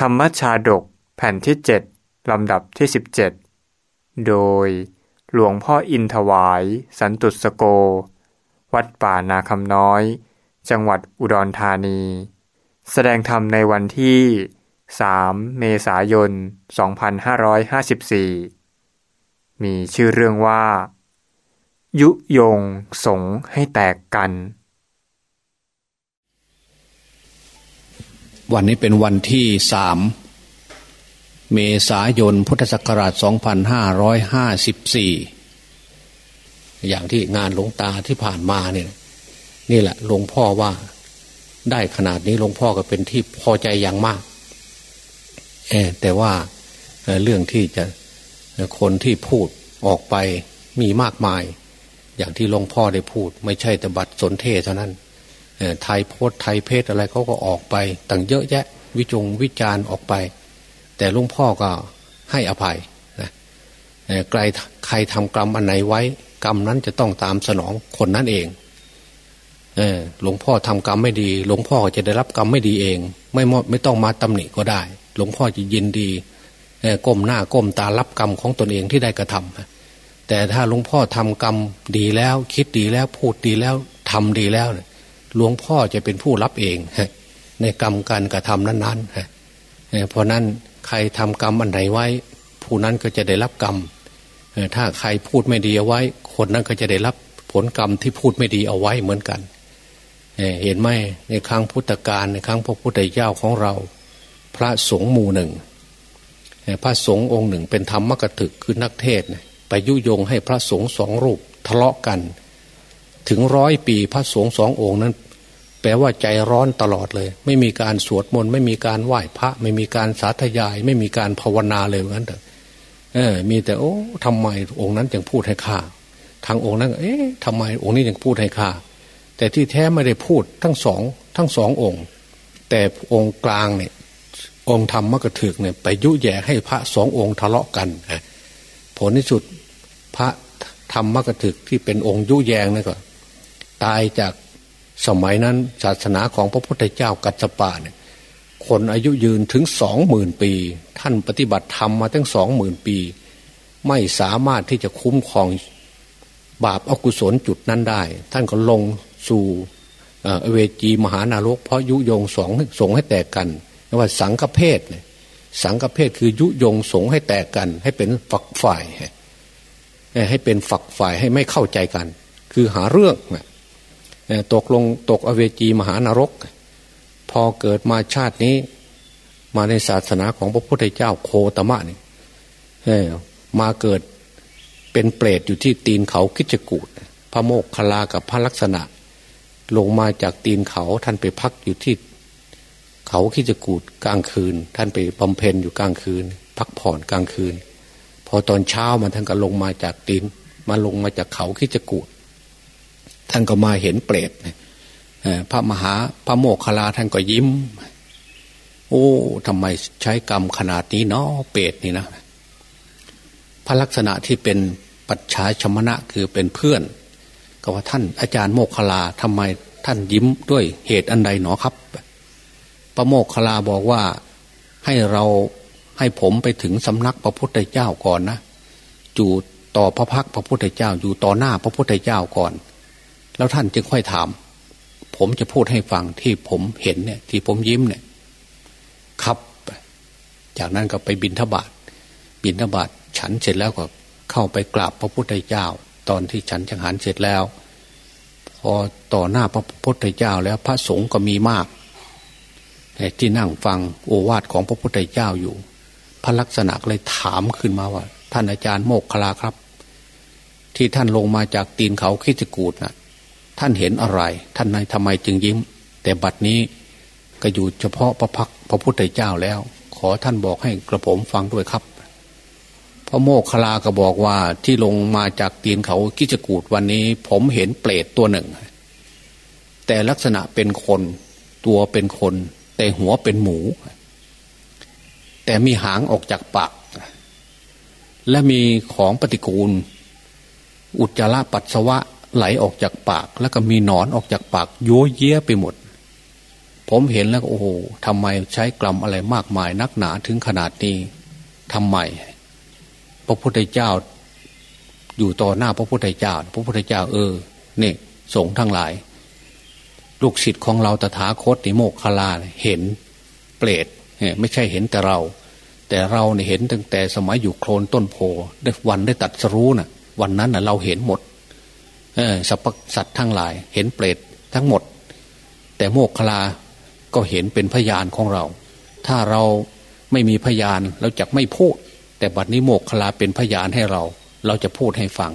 ธรรมชาดกแผ่นที่ 7 ลำดับที่ 17 โดยหลวงพ่ออินถวาย สันตุสโก วัดป่านาคำน้อย จังหวัดอุดรธานี แสดงธรรมในวันที่ 3 เมษายน 2554 มีชื่อเรื่องว่า ยุยงสงให้แตกกัน วันนี้เป็นวันที่สามเมษายนพุทธศักราช 2554 อย่างที่งานหลวงตาที่ผ่านมาเนี่ยนี่แหละหลวงพ่อว่าได้ขนาดนี้หลวงพ่อก็เป็นที่พอใจอย่างมากเอแต่ว่าเรื่องที่จะคนที่พูดออกไปมีมากมาย อย่างที่หลวงพ่อได้พูด ไม่ใช่แต่บัตรสนเทเท่านั้น ไทยโพสไทยเพศอะไรเขาก็ออกไปต่างเยอะแยะ วิจงวิจารณ์ออกไป แต่ลุงพ่อก็ให้อภัยนะใครใครทำกรรมอันไหนไว้ กรรมนั้นจะต้องตามสนองคนนั้นเองหลวงพ่อทำกรรมไม่ดี หลวงพ่อจะได้รับกรรมไม่ดีเอง ไม่ไม่ต้องมาตำหนิก็ได้ หลวงพ่อจะยินดีก้มหน้าก้มตารับกรรมของตนเองที่ได้กระทำแต่ถ้าหลวงพ่อทำกรรมดีแล้ว คิดดีแล้วพูดดีแล้วทำดีแล้วเนี่ย หลวงพ่อจะเป็นผู้รับเองในกรรมการกระทำนั้นๆเพราะนั้นใครทำกรรมอันไหนไว้ ผู้นั้นก็จะได้รับกรรมถ้าใครพูดไม่ดีเอาไว้ คนนั้นก็จะได้รับผลกรรมที่พูดไม่ดีเอาไว้เหมือนกันเห็นไหมในครั้งพุทธกาลในครั้งพระพุทธเจ้าของเรา พระสงฆ์หมู่หนึ่งพระสงฆ์องค์หนึ่งเป็นธรรมกถึกคือนักเทศไปยุยงให้พระสงฆ์สองรูปทะเลาะกัน ถึงร้อยปีพระสงฆ์สององค์นั้น แปลว่าใจร้อนตลอดเลย ไม่มีการสวดมนต์ไม่มีการไหว้พระ ไม่มีการสาธยาย ไม่มีการภาวนาเลยงั้นแต่เออ มีแต่โอ้ทำไมองค์นั้นจึงพูดให้ข้าทางองค์นั้น เอ๊ะทำไมองค์นี้จึงพูดให้ข้าแต่ที่แท้ไม่ได้พูดทั้งสองทั้งสององค์ แต่องค์กลางเนี่ยองค์ธรรมมกถึกเนี่ยไปยุแย่ให้พระสององค์ทะเลาะกันผลที่สุดพระธรรมมกถึกที่เป็นองค์ยุแยงนี่ก็ ตายจากสมัยนั้นศาสนาของพระพุทธเจ้ากัสปะเนี่ยคนอายุยืนถึงสองหมื่นปี ท่านปฏิบัติธรรมมาตั้งสองหมื่นปี ไม่สามารถที่จะคุ้มครองบาปอากุศลจุดนั้นได้ ท่านก็ลงสู่เวจีมหานรกเพราะยุยงสองสงให้แตกกันว่าสังฆเพศเนี่ยสังฆเพศคือยุยงสงให้แตกกัน ให้เป็นฝักฝ่ายให้เป็นฝักฝ่ายให้ไม่เข้าใจกัน คือหาเรื่อง ตกลงตกอเวจีมหานรก พอเกิดมาชาตินี้ มาในศาสนาของพระพุทธเจ้าโคตมะนี่มาเกิดเป็นเปรตอยู่ที่ตีนเขาคิจกูดพระโมกขลากับพระลักษณะ ลงมาจากตีนเขาท่านไปพักอยู่ที่ เขาคิจกูดกลางคืน ท่านไปบำเพ็ญอยู่กลางคืน พักผ่อนกลางคืน พอตอนเช้ามาท่านก็ลงมาจากตีนมาลงมาจากเขาคิจกูด ท่านก็มาเห็นเปรตพระมหาพระโมกขลาท่านก็ยิ้ม โอ้ทำไมใช้กรรมขนาดนี้เนาะเปรตนี่นะพระลักษณะที่เป็นปัจฉาชมณะคือเป็นเพื่อน ก็ว่าท่านอาจารย์โมกขลาทำไมท่านยิ้มด้วยเหตุอันใดหนอครับ พระโมกขลาบอกว่าให้เราให้ผมไปถึงสำนักพระพุทธเจ้าก่อนนะอยู่ต่อพระพักพระพุทธเจ้าอยู่ต่อหน้าพระพุทธเจ้าก่อน แล้วท่านจึงค่อยถาม ผมจะพูดให้ฟังที่ผมเห็นเนี่ย ที่ผมยิ้มเนี่ย ครับ จากนั้นก็ไปบินทบาทบินทบาทฉันเสร็จแล้วก็เข้าไปกราบพระพุทธเจ้า ตอนที่ฉันจังหันเสร็จแล้ว พอต่อหน้าพระพุทธเจ้าแล้วพระสงฆ์ก็มีมากที่นั่งฟังโอวาทของพระพุทธเจ้าอยู่ พระลักษณะเลยถามขึ้นมาว่า ท่านอาจารย์โมกขลาครับ ที่ท่านลงมาจากตีนเขาคิจกูดนะ่ะ ท่านเห็นอะไร ท่านนายทำไมจึงยิ้ม แต่บัดนี้ก็อยู่เฉพาะพระพักพระพุทธเจ้าแล้ว ขอท่านบอกให้กระผมฟังด้วยครับ พระโมกขลาก็บอกว่าที่ลงมาจากตีนเขากิจกูดวันนี้ ผมเห็นเปรตตัวหนึ่ง แต่ลักษณะเป็นคนตัวเป็นคน แต่หัวเป็นหมู แต่มีหางออกจากปาก และมีของปฏิกูล อุจจาระปัสสาวะ ไหลออกจากปาก แล้วก็มีหนอนออกจากปากโยเยะไปหมด ผมเห็นแล้วโอ้โหทำไมใช้กลัมอะไรมากมาย นักหนาถึงขนาดนี้ทำไม พระพุทธเจ้า อยู่ต่อหน้าพระพุทธเจ้า พระพุทธเจ้าเออเนี่ยสงทั้งหลาย ลูกศิษย์ของเราตถาคตนิโมกขลาเห็นเปรตไม่ใช่เห็นแต่เรา แต่เราเนี่ยเห็นตั้งแต่สมัยอยู่โคลนต้นโพได้วันได้ตัดสรู้นะ่ะ วันนั้นน่ะเราเห็นหมด เออสัพสัตว์ทั้งหลาย เห็นเปรตทั้งหมด แต่โมกขลาก็เห็นเป็นพยานของเรา ถ้าเราไม่มีพยานเราจะไม่พูด แต่บัดนี้โมกขลาเป็นพยานให้เรา เราจะพูดให้ฟัง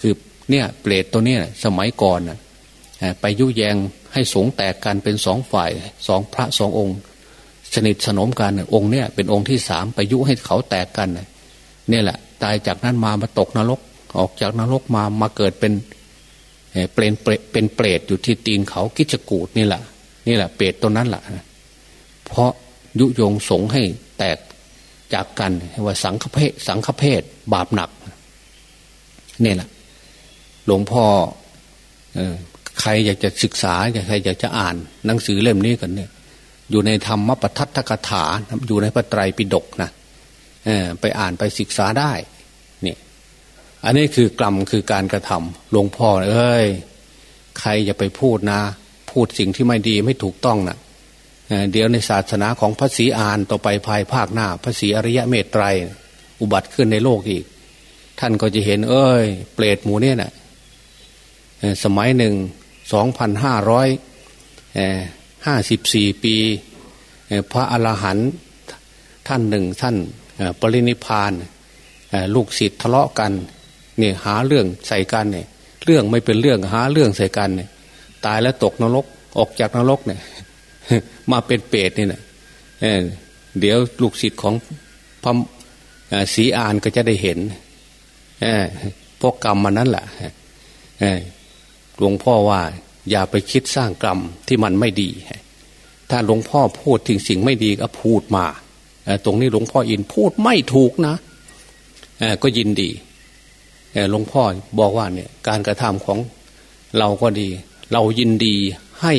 คือเนี่ยเปรตตัวเนี้ยสมัยก่อนนะไปยุแยงให้สงแตกกันเป็นสองฝ่ายสองพระสององค์ สนิทสนมกันองค์เนี่ยเป็นองค์ที่สามไปยุให้เขาแตกกันเนี่ยแหละ ตายจากนั้นมามาตกนรก ออกจากนรกมามาเกิดเป็น เป็นเป็นเปรตอยู่ที่ตีนเขากิจกูดนี่แหละนี่แหละเปรตตัวนั้นแหละเพราะยุยงสงให้แตกจากกันว่าสังฆเพศสังฆเพศบาปหนักนี่แหละหลวงพ่อใครอยากจะศึกษาใครอยากจะอ่าน หนังสือเล่มนี้กันเนี่ย อยู่ในธรรมปทัตถกถาอยู่ในพระไตรปิฎกนะไปอ่านไปศึกษาได้ อันนี้คือกรรมคือการกระทำหลวงพ่อเอ้ย ใครอย่าไปพูดนะ พูดสิ่งที่ไม่ดีไม่ถูกต้องนะเดี๋ยวในศาสนาของพระศรีอานต่อไปภายภาคหน้า พระศรีอริยะเมตไตร อุบัติขึ้นในโลกอีก ท่านก็จะเห็น เอ้ย เปรตหมูเนี่ยนะสมัยหนึ่งสองพันห้าร้อยห้าสิบสี่ปี พระอรหันต์ท่านหนึ่งท่านปรินิพานลูกศิษย์ทะเลาะกัน เนี่ยหาเรื่องใส่กันเนี่ย เรื่องไม่เป็นเรื่องหาเรื่องใส่กันเนี่ย ตายแล้วตกนรกออกจากนรกเนี่ย มาเป็นเปรตนี่นะเดี๋ยวลูกศิษย์ของพระศรีอานก็จะได้เห็นพวกกรรมมันนั้นแหละหลวงพ่อว่า อย่าไปคิดสร้างกรรมที่มันไม่ดี ถ้าหลวงพ่อพูดถึงสิ่งไม่ดีก็พูดมาตรงนี้หลวงพ่ออินพูดไม่ถูกนะก็ยินดี หลวงพ่อบอกว่าเนี่ยการกระทำของเราก็ดี เรายินดีให้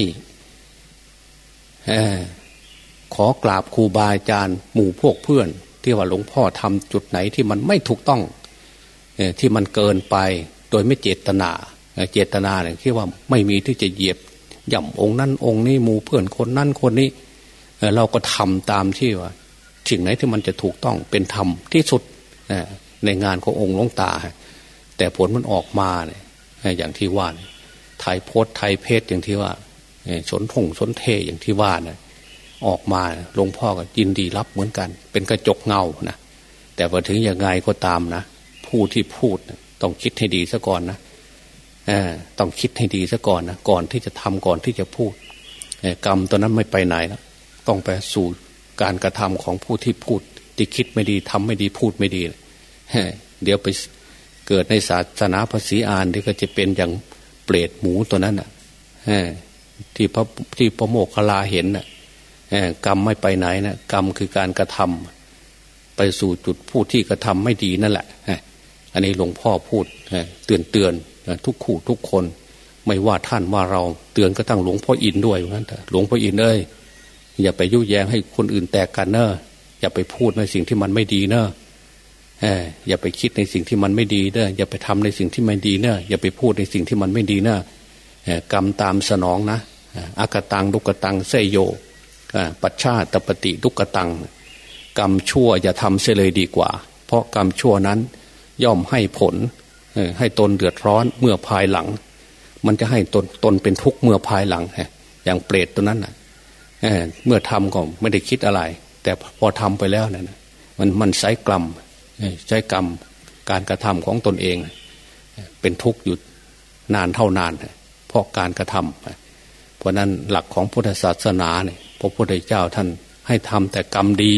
ขอกราบครูบาอาจารย์หมู่พวกเพื่อน ที่ว่าหลวงพ่อทำจุดไหนที่มันไม่ถูกต้องที่มันเกินไปโดยไม่เจตนา เจตนาเนี่ยคิดว่าไม่มีที่จะเหยียบย่ำองค์นั้นองค์นี้หมู่เพื่อนคนนั้นคนนี้เราก็ทำตามที่ว่าสิ่งไหนที่มันจะถูกต้องเป็นธรรมที่สุดในงานขององค์หลวงตา แต่ผลมันออกมาเนี่ยอย่างที่ว่าไทยโพสไทยเพศอย่างที่ว่าสนทงสนเทอย่างที่ว่านะออกมาหลวงพ่อก็ยินดีรับเหมือนกัน เป็นกระจกเงานะแต่พอถึงยังไงก็ตามนะผู้ที่พูดต้องคิดให้ดีซะก่อนนะต้องคิดให้ดีซะก่อนนะก่อนที่จะทำก่อนที่จะพูดกรรมตัวนั้นไม่ไปไหนแล้วต้องไปสู่การกระทำของผู้ที่พูดที่คิดไม่ดีทำไม่ดีพูดไม่ดี เดี๋ยวไป เกิดในศาสนาภาษีอานที่ก็จะเป็นอย่างเปรตหมูตัวนั้นอะที่พระที่พระโมกขลาเห็นน่ะกรรมไม่ไปไหนนะกรรมคือการกระทำไปสู่จุดพูดที่กระทำไม่ดีนั่นแหละอันนี้หลวงพ่อพูดเตือนเตือนทุกคู่ทุกคน ไม่ว่าท่านว่าเราเตือนก็ตั้งหลวงพ่ออินด้วยนั้นแต่หลวงพ่ออินเอ้ยอย่าไปยุแยงให้คนอื่นแตกกันเนอะอย่าไปพูดในสิ่งที่มันไม่ดีเนอะ อย่าไปคิดในสิ่งที่มันไม่ดีเนอะอย่าไปทำในสิ่งที่ไม่ดีเนอะอย่าไปพูดในสิ่งที่มันไม่ดีเนอะกรรมตามสนองนะอากตังลุกตังเสยโยปัจฉาตปฏิลุกตัง กรรมชั่วอย่าทำเสียเลยดีกว่า เพราะกรรมชั่วนั้นย่อมให้ผลให้ตนเดือดร้อนเมื่อภายหลัง มันจะให้ตนตนเป็นทุกข์เมื่อภายหลังอย่างเปรตตัวนั้นเมื่อทำก็ไม่ได้คิดอะไร แต่พอทำไปแล้วนะ่มันมันใช้กรรม ใช้กรรมการกระทำของตนเอง เป็นทุกข์อยู่นานเท่านาน เพราะการกระทำเพราะนั้นหลักของพุทธศาสนาเนี่ยพระพุทธเจ้าท่านให้ทำแต่กรรมดี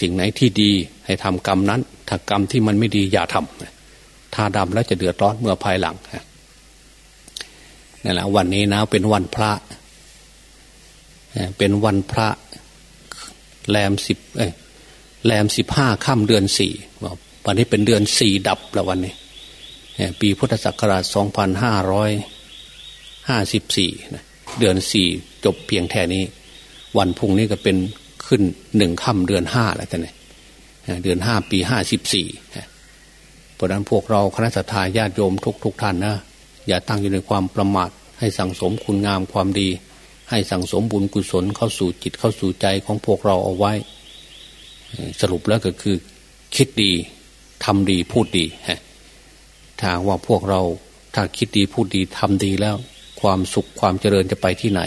สิ่งไหนที่ดีให้ทำกรรมนั้น ถ้ากรรมที่มันไม่ดีอย่าทำถ้าดำแล้วจะเดือดร้อนเมื่อภายหลังนั่นแหละวันนี้นะเป็นวันพระ เป็นวันพระแรมสิบ แรมสิบห้าค่ำเดือนสี่วันนี้เป็นเดือนสี่ดับแล้ววันนี้ปีพุทธศักราชสองพันห้าร้อยห้าสิบสี่เดือนสี่จบเพียงแค่นี้ วันพุ่งนี้ก็เป็นขึ้นหนึ่งค่ำเดือนห้าแล้วแต่เนี่ยเดือนห้าปีห้าสิบสี่เพราะนั้นพวกเราคณะสัตยาญาติโยมทุกทุกท่านนะอย่าตั้งอยู่ในความประมาท ให้สั่งสมคุณงามความดี ให้สั่งสมบุญกุศลเข้าสู่จิตเข้าสู่ใจของพวกเราเอาไว้ สรุปแล้วก็คือ คิดดีทำดีพูดดีฮะถ้าว่าพวกเราถ้าคิดดีพูดดีทำดีแล้ว ความสุขความเจริญจะไปที่ไหน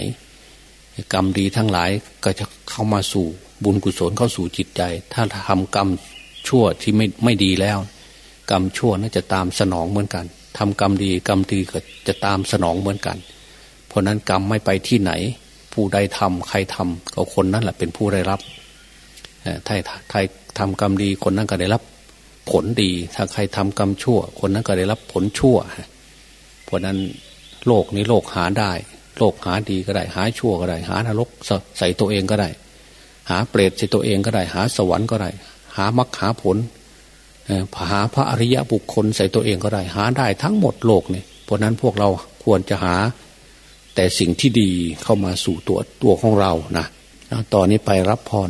กรรมดีทั้งหลายก็จะเข้ามาสู่บุญกุศลเข้าสู่จิตใจ ถ้าทำกรรมชั่วที่ไม่ไม่ดีแล้ว กรรมชั่วน่าจะตามสนองเหมือนกันทำกรรมดีกรรมดีก็จะตามสนองเหมือนกัน เพราะนั้นกรรมไม่ไปที่ไหน ผู้ใดทำใครทำก็คนนั้นแหละเป็นผู้ได้รับ ถ้าใครทำกรรมดีคนนั้นก็ได้รับผลดี ถ้าใครทำกรรมชั่ว คนนั้นก็ได้รับผลชั่วเพราะนั้นโลกนี้โลกหาได้ โลกหาดีก็ได้ หาชั่วก็ได้ หานรกใส่ตัวเองก็ได้ หาเปรตใส่ตัวเองก็ได้ หาสวรรค์ก็ได้ หามรรคหาผลหาพระอริยะบุคคลใส่ตัวเองก็ได้ หาได้ทั้งหมดโลกนี่เพราะนั้นพวกเราควรจะหาแต่สิ่งที่ดีเข้ามาสู่ตัวตัวของเรานะตอนนี้ไปรับพร